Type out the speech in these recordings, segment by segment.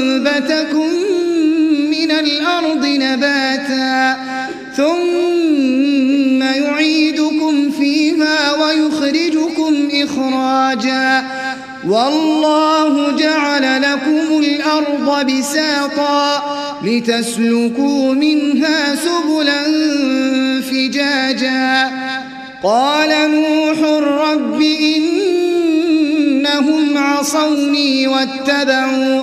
أنبتكم من الأرض نباتا ثم يعيدكم فيها ويخرجكم إخراجا والله جعل لكم الأرض بساطا لتسلكوا منها سبلا فجاجا قال نوح رب إنهم عصوني واتبعوا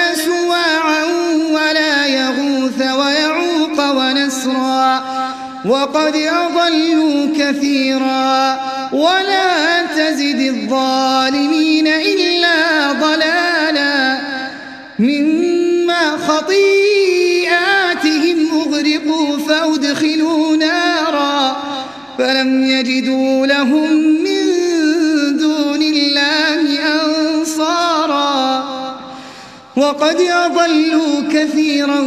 وقد أضلوا كثيرا ولا تزد الظالمين إلا ضلالا مما خطيئاتهم أغرقوا فأدخلوا نارا فلم يجدوا لهم وقد أضلوا كثيرا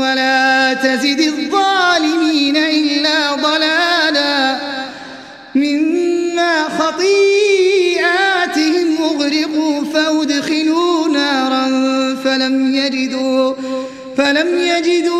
ولا تزد الظالمين إلا ضلالا مما خطيئاتهم أغرقوا فأدخلوا نارا فلم يجدوا فلم يجدوا